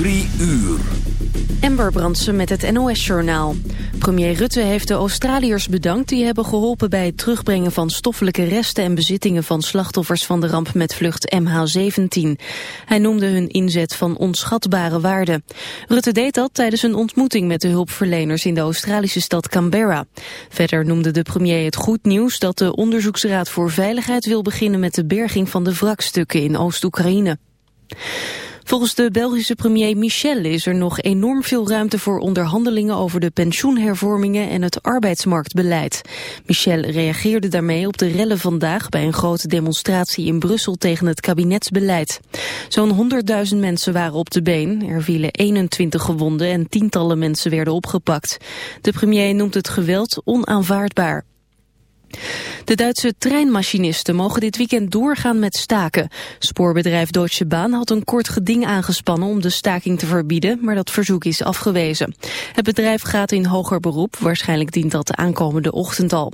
Drie uur. Ember Brandsen met het NOS-journaal. Premier Rutte heeft de Australiërs bedankt die hebben geholpen bij het terugbrengen van stoffelijke resten en bezittingen van slachtoffers van de ramp met vlucht MH17. Hij noemde hun inzet van onschatbare waarde. Rutte deed dat tijdens een ontmoeting met de hulpverleners in de Australische stad Canberra. Verder noemde de premier het goed nieuws dat de Onderzoeksraad voor Veiligheid wil beginnen met de berging van de wrakstukken in Oost-Oekraïne. Volgens de Belgische premier Michel is er nog enorm veel ruimte voor onderhandelingen over de pensioenhervormingen en het arbeidsmarktbeleid. Michel reageerde daarmee op de rellen vandaag bij een grote demonstratie in Brussel tegen het kabinetsbeleid. Zo'n 100.000 mensen waren op de been, er vielen 21 gewonden en tientallen mensen werden opgepakt. De premier noemt het geweld onaanvaardbaar. De Duitse treinmachinisten mogen dit weekend doorgaan met staken. Spoorbedrijf Deutsche Bahn had een kort geding aangespannen om de staking te verbieden, maar dat verzoek is afgewezen. Het bedrijf gaat in hoger beroep, waarschijnlijk dient dat de aankomende ochtend al.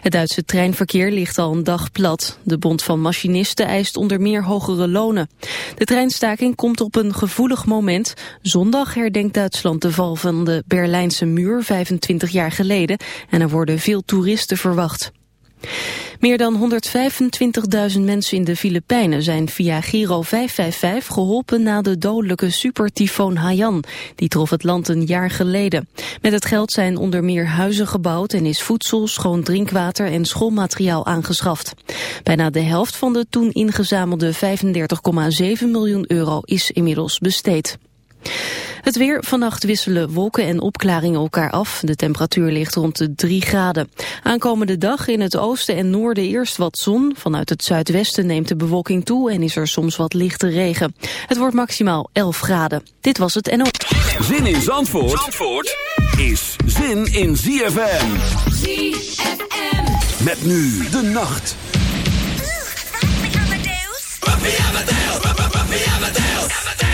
Het Duitse treinverkeer ligt al een dag plat. De Bond van Machinisten eist onder meer hogere lonen. De treinstaking komt op een gevoelig moment. Zondag herdenkt Duitsland de val van de Berlijnse muur 25 jaar geleden en er worden veel toeristen verwacht. Meer dan 125.000 mensen in de Filipijnen zijn via Giro 555 geholpen na de dodelijke supertyfoon Haiyan. Die trof het land een jaar geleden. Met het geld zijn onder meer huizen gebouwd en is voedsel, schoon drinkwater en schoolmateriaal aangeschaft. Bijna de helft van de toen ingezamelde 35,7 miljoen euro is inmiddels besteed. Het weer. Vannacht wisselen wolken en opklaringen elkaar af. De temperatuur ligt rond de 3 graden. Aankomende dag in het oosten en noorden eerst wat zon. Vanuit het zuidwesten neemt de bewolking toe en is er soms wat lichte regen. Het wordt maximaal 11 graden. Dit was het NO. Zin in Zandvoort, Zandvoort is zin in ZFM. ZFM. Met nu de nacht. Er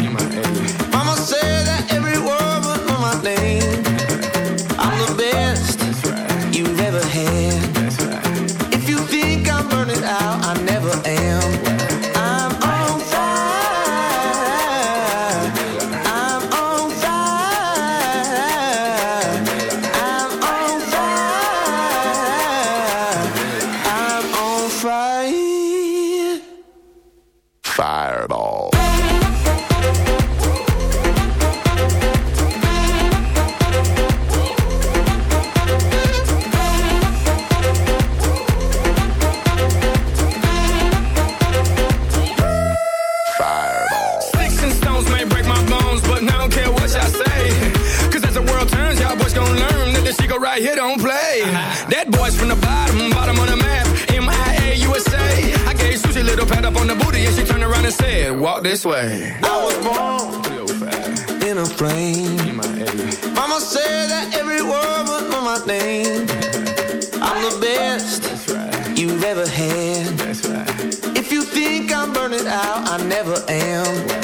and said, walk this way. I was born in a flame. Mama said that every word was my name. I'm the best right. you've ever had. Right. If you think I'm burning out, I never am.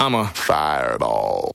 I'm a fireball.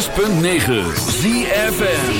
106.9 ZFN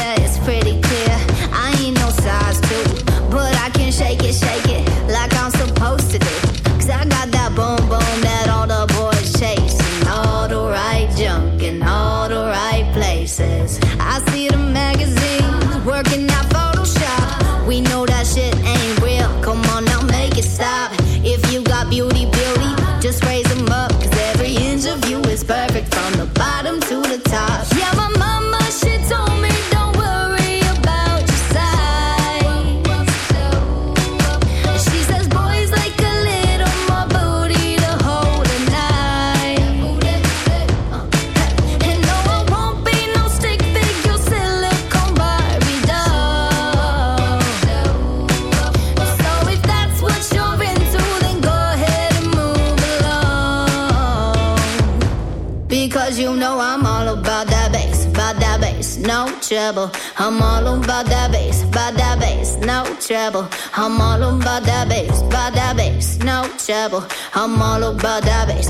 I'm all about that bass.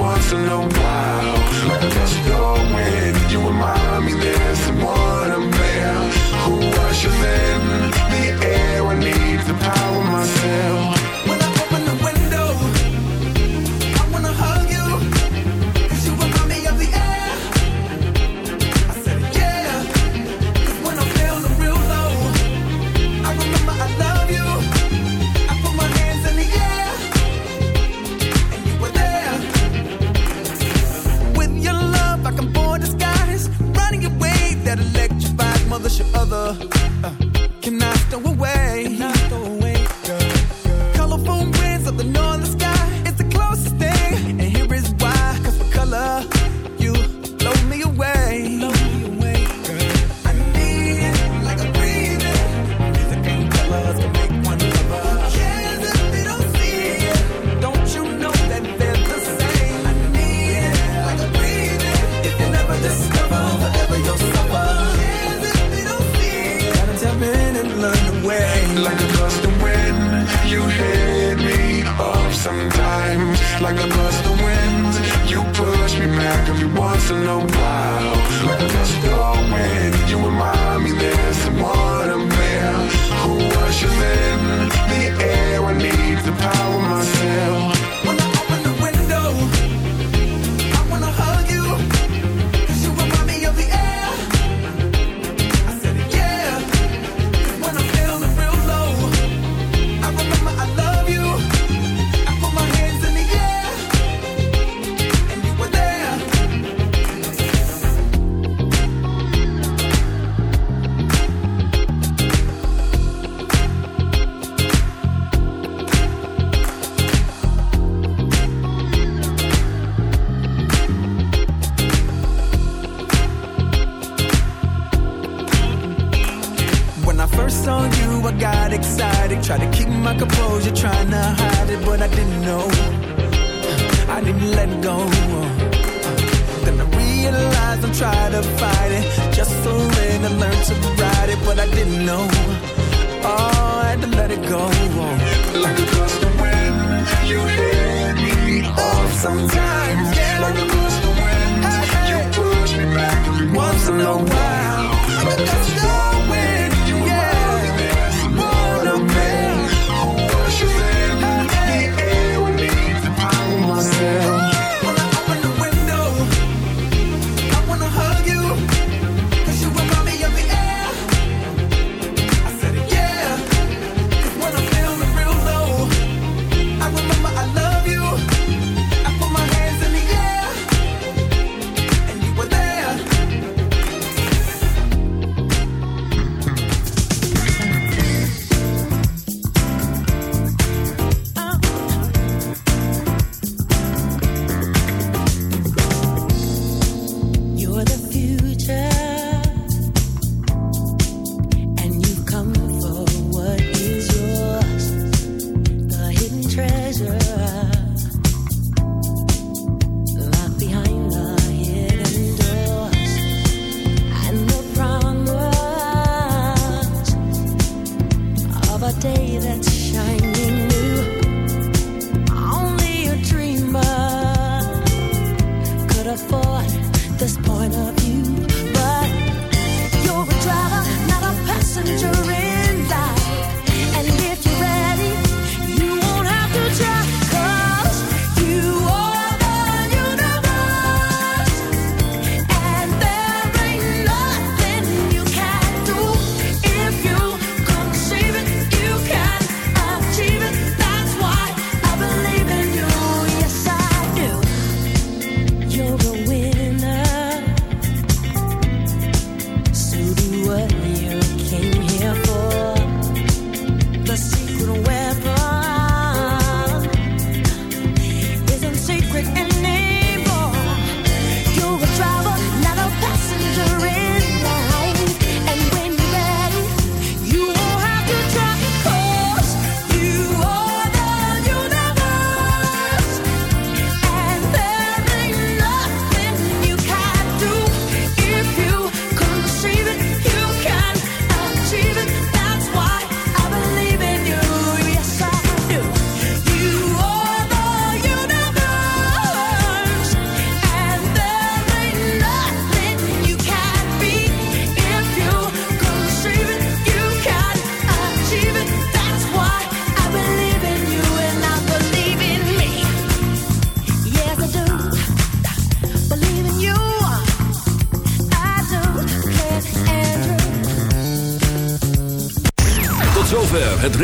once in a while this point of